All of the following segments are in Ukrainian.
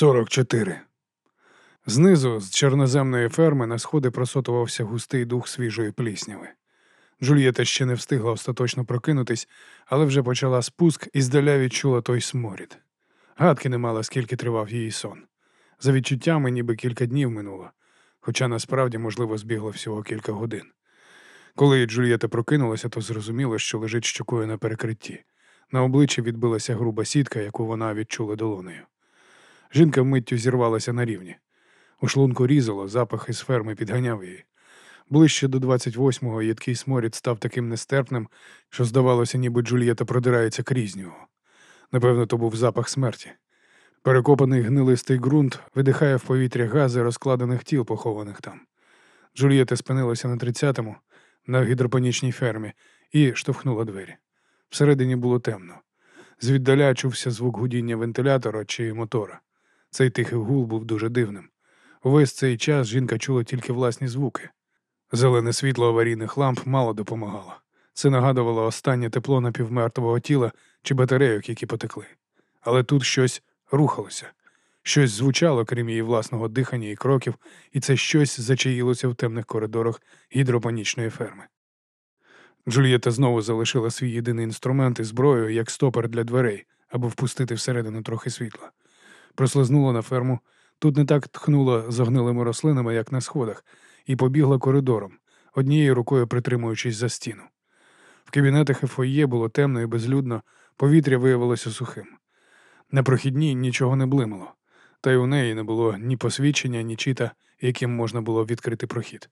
44. Знизу, з чорноземної ферми, на сходи просотувався густий дух свіжої плісняви. Джульєта ще не встигла остаточно прокинутись, але вже почала спуск і здаля відчула той сморід. Гадки не мала, скільки тривав її сон. За відчуттями, ніби кілька днів минуло, хоча насправді, можливо, збігло всього кілька годин. Коли Джульєта прокинулася, то зрозуміло, що лежить щокою на перекритті. На обличчі відбилася груба сітка, яку вона відчула долонею. Жінка миттю зірвалася на рівні. У шлунку різало, запах із ферми підганяв її. Ближче до 28-го їдкий сморід став таким нестерпним, що здавалося, ніби Джульєта продирається крізь нього. Напевно, то був запах смерті. Перекопаний гнилистий ґрунт видихає в повітря гази розкладених тіл, похованих там. Джульєта спинилася на 30-му, на гідропонічній фермі, і штовхнула двері. Всередині було темно. Звіддаля чувся звук гудіння вентилятора чи мотора. Цей тихий гул був дуже дивним. Увесь цей час жінка чула тільки власні звуки. Зелене світло аварійних ламп мало допомагало. Це нагадувало останнє тепло напівмертвого тіла чи батарейок, які потекли. Але тут щось рухалося, щось звучало, крім її власного дихання і кроків, і це щось зачаїлося в темних коридорах гідропонічної ферми. Джульєта знову залишила свій єдиний інструмент і зброю, як стопер для дверей, аби впустити всередину трохи світла. Прослизнула на ферму, тут не так тхнуло загнилими рослинами, як на сходах, і побігла коридором, однією рукою притримуючись за стіну. В кабінетах і фоє було темно і безлюдно, повітря виявилося сухим. На прохідній нічого не блимало, та й у неї не було ні посвідчення, ні чіта, яким можна було відкрити прохід.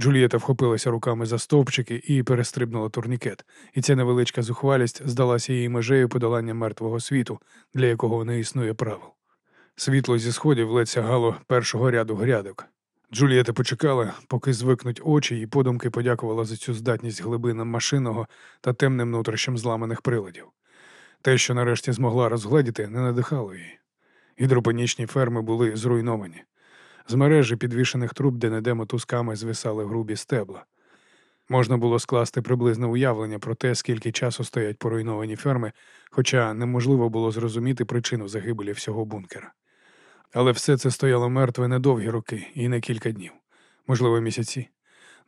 Джулієта вхопилася руками за стовпчики і перестрибнула турнікет, і ця невеличка зухвалість здалася їй межею подолання мертвого світу, для якого не існує правил. Світло зі сходів ледь сягало першого ряду грядок. Джулієта почекала, поки звикнуть очі, і подумки подякувала за цю здатність глибинам машинного та темним нутрощам зламаних приладів. Те, що нарешті змогла розгледіти, не надихало її. Гідропонічні ферми були зруйновані. З мережі підвішених труб де-не-де мотузками звисали грубі стебла. Можна було скласти приблизне уявлення про те, скільки часу стоять поруйновані ферми, хоча неможливо було зрозуміти причину загибелі всього бункера. Але все це стояло мертве недовгі роки і не кілька днів, можливо, місяці.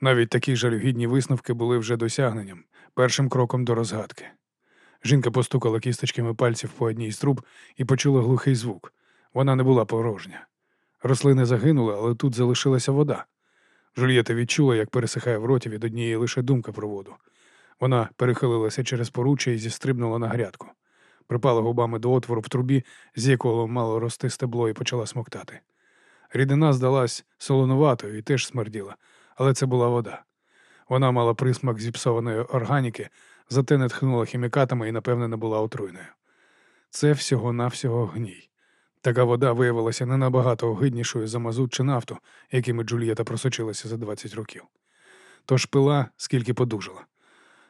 Навіть такі жалюгідні висновки були вже досягненням, першим кроком до розгадки. Жінка постукала кісточками пальців по одній з труб і почула глухий звук. Вона не була порожня. Рослини загинули, але тут залишилася вода. Жульєта відчула, як пересихає в роті від однієї лише думки про воду. Вона перехилилася через поруччя і зістрибнула на грядку. Припала губами до отвору в трубі, з якого мало рости стебло, і почала смоктати. Рідина здалась солонуватою і теж смерділа, але це була вода. Вона мала присмак зіпсованої органіки, зате не тхнула хімікатами і, напевне, не була отруйною. Це всього-навсього гній. Така вода виявилася не набагато огиднішою за мазут чи нафту, якими Джульєта просочилася за 20 років. Тож пила, скільки подужала.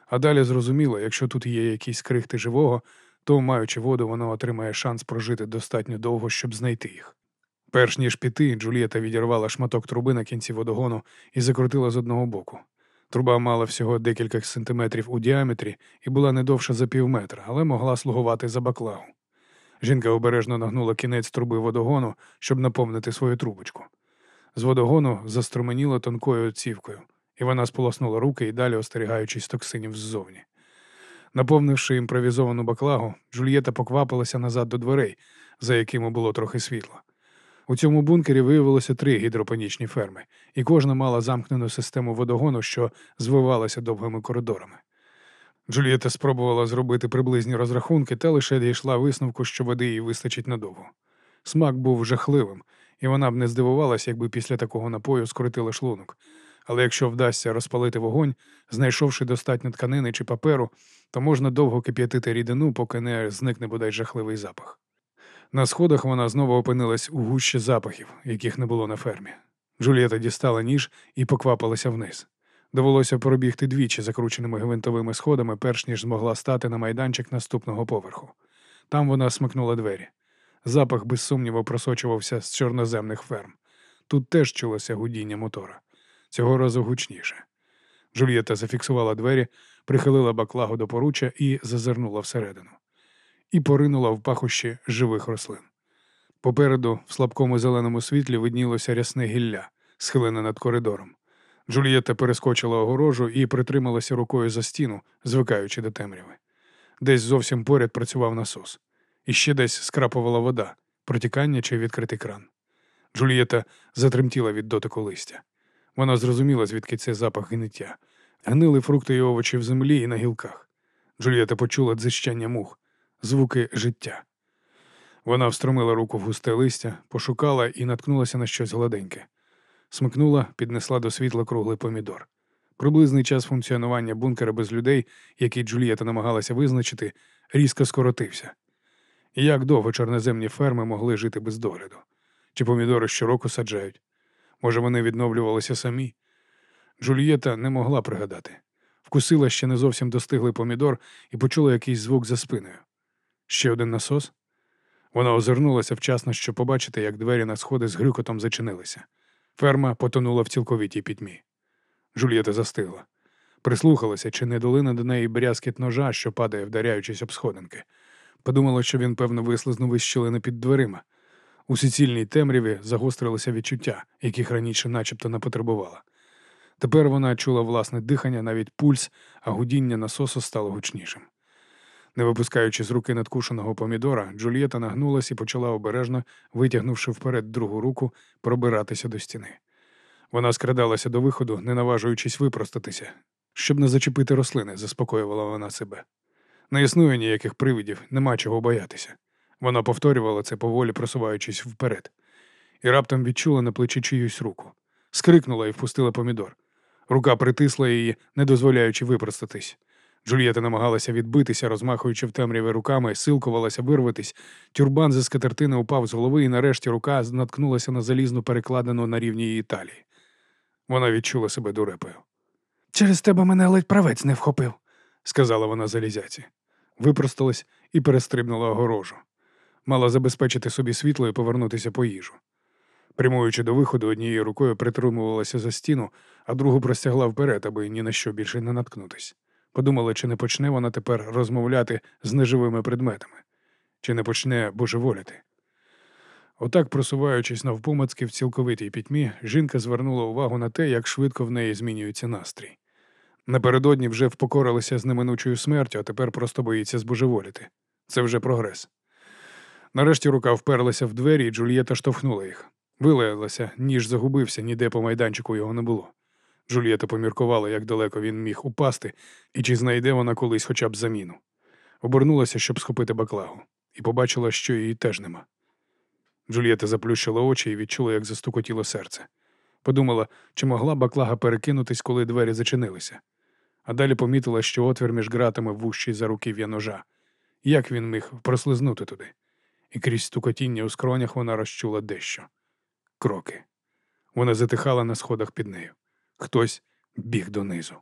А далі зрозуміло, якщо тут є якісь крихти живого, то, маючи воду, вона отримає шанс прожити достатньо довго, щоб знайти їх. Перш ніж піти, Джульєта відірвала шматок труби на кінці водогону і закрутила з одного боку. Труба мала всього декілька сантиметрів у діаметрі і була не довша за пів метра, але могла слугувати за баклагу. Жінка обережно нагнула кінець труби водогону, щоб наповнити свою трубочку. З водогону заструменіло тонкою цівкою, і вона сполоснула руки і далі остерігаючись токсинів ззовні. Наповнивши імпровізовану баклагу, Джульєта поквапилася назад до дверей, за якими було трохи світла. У цьому бункері виявилося три гідропонічні ферми, і кожна мала замкнену систему водогону, що звивалася довгими коридорами. Джульєта спробувала зробити приблизні розрахунки, та лише дійшла висновку, що води їй вистачить надовго. Смак був жахливим, і вона б не здивувалася, якби після такого напою скоротила шлунок. Але якщо вдасться розпалити вогонь, знайшовши достатньо тканини чи паперу, то можна довго кип'ятити рідину, поки не зникне бодай жахливий запах. На сходах вона знову опинилась у гущі запахів, яких не було на фермі. Джулієта дістала ніж і поквапилася вниз. Довелося пробігти двічі закрученими гвинтовими сходами, перш ніж змогла стати на майданчик наступного поверху. Там вона смикнула двері. Запах, без сумніву, просочувався з чорноземних ферм. Тут теж чулося гудіння мотора. Цього разу гучніше. Джульєта зафіксувала двері, прихилила баклагу до поруччя і зазирнула всередину. І поринула в пахощі живих рослин. Попереду, в слабкому зеленому світлі, виднілося рясне гілля, схилене над коридором. Джульєта перескочила огорожу і притрималася рукою за стіну, звикаючи до темряви. Десь зовсім поряд працював насос. І ще десь скрапувала вода, протікання чи відкритий кран. Джульєта затремтіла від дотику листя. Вона зрозуміла, звідки цей запах гниття. Гнили фрукти і овочі в землі і на гілках. Джульєта почула дзищання мух, звуки життя. Вона встромила руку в густе листя, пошукала і наткнулася на щось гладеньке. Смикнула, піднесла до світла круглий помідор. Приблизний час функціонування бункера без людей, який Джулієта намагалася визначити, різко скоротився. Як довго чорноземні ферми могли жити без догляду? Чи помідори щороку саджають? Може, вони відновлювалися самі? Джульєта не могла пригадати. Вкусила ще не зовсім достиглий помідор і почула якийсь звук за спиною. Ще один насос? Вона озирнулася вчасно, щоб побачити, як двері на сходи з грюкотом зачинилися. Ферма потонула в цілковитій пітьмі. Жульєта застигла. Прислухалася, чи не долина до неї брязкіт ножа, що падає, вдаряючись об сходинки. Подумала, що він, певно, вислизнув із щілини під дверима. У суцільній темряві загострилися відчуття, яких раніше начебто не потребувала. Тепер вона чула власне дихання, навіть пульс, а гудіння насосу стало гучнішим. Не випускаючи з руки надкушеного помідора, Джульєта нагнулась і почала обережно, витягнувши вперед другу руку, пробиратися до стіни. Вона скрадалася до виходу, не наважуючись випростатися, щоб не зачепити рослини, заспокоювала вона себе. Не існує ніяких привидів, нема чого боятися. Вона повторювала це, поволі просуваючись вперед, і раптом відчула на плечі чиюсь руку. Скрикнула і впустила помідор. Рука притисла її, не дозволяючи випростатись. Джульєта намагалася відбитися, розмахуючи в темряві руками, силкувалася вирватись. Тюрбан зі скатертини упав з голови, і нарешті рука наткнулася на залізну перекладену на рівні її талії. Вона відчула себе дурепою. Через тебе мене ледь правець не вхопив, сказала вона залізяці. Випросталась і перестрибнула огорожу. Мала забезпечити собі світло і повернутися по їжу. Прямуючи до виходу, однією рукою притримувалася за стіну, а другу простягла вперед, аби ні на що більше не наткнутись. Подумала, чи не почне вона тепер розмовляти з неживими предметами, чи не почне божеволіти. Отак, просуваючись навпомацки в цілковитій пітьмі, жінка звернула увагу на те, як швидко в неї змінюється настрій. Напередодні вже впокорилася з неминучою смертю, а тепер просто боїться збожеволіти. Це вже прогрес. Нарешті рука вперлася в двері, і Джульєта штовхнула їх. Вилаялася, ніж загубився, ніде по майданчику його не було. Джульєта поміркувала, як далеко він міг упасти, і чи знайде вона колись хоча б заміну. Обернулася, щоб схопити баклагу, і побачила, що її теж нема. Джульєта заплющила очі і відчула, як застукотіло серце. Подумала, чи могла баклага перекинутись, коли двері зачинилися, а далі помітила, що отвір між ґратами вущий за руків'я ножа. Як він міг прослизнути туди? І крізь стукотіння у скронях вона розчула дещо. Кроки. Вона затихала на сходах під нею. Хтось біг донизу.